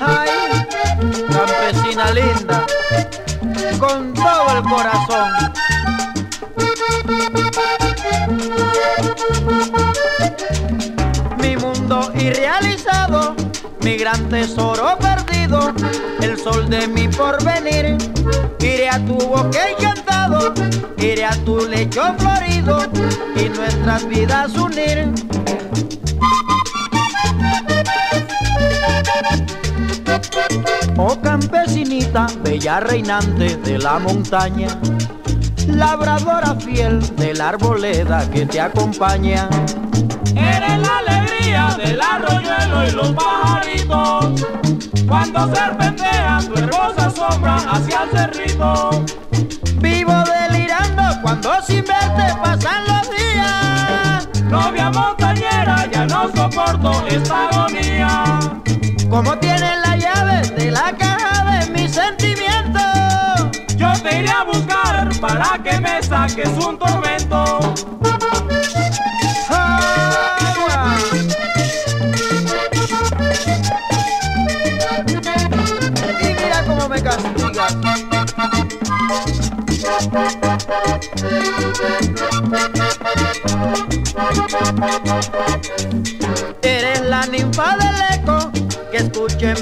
Ay, campesina linda, con todo el corazón. Mi mundo irrealizado, mi gran tesoro perdido, el sol de mi porvenir. Iré a tu bosque encantado, iré a tu lecho florido y nuestras vidas unir. Oh campesinita, bella reinante de la montaña, labradora fiel de la arboleda que te acompaña. Eres la alegría del arroyuelo y los pajaritos, cuando serpentea tu hermosa sombra hacia el cerrito. Vivo delirando cuando sin verte pasan los días. Novia montañera, ya no soporto esta agonía. Como tienes te iré a buscar para que me saques un tormento. Y mira cómo me castigas. Eres la ninfa del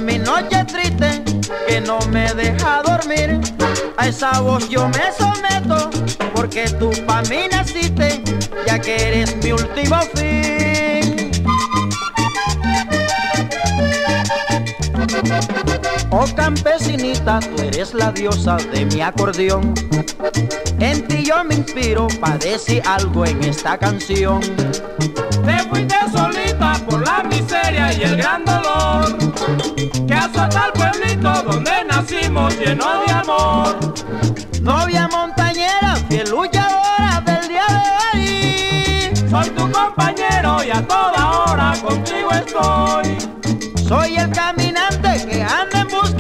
mi noche triste, que no me deja dormir. A esa voz yo me someto, porque tú pa' mí naciste, ya que eres mi último fin. Oh campesinita, tú eres la diosa de mi acordeón. En ti yo me inspiro para decir algo en esta canción. Te fuiste solita por la y el gran dolor que azota al pueblito donde nacimos lleno de amor. Novia montañera, fiel luchadora del día de hoy. Soy tu compañero y a toda hora contigo estoy. Soy el caminante que anda en busca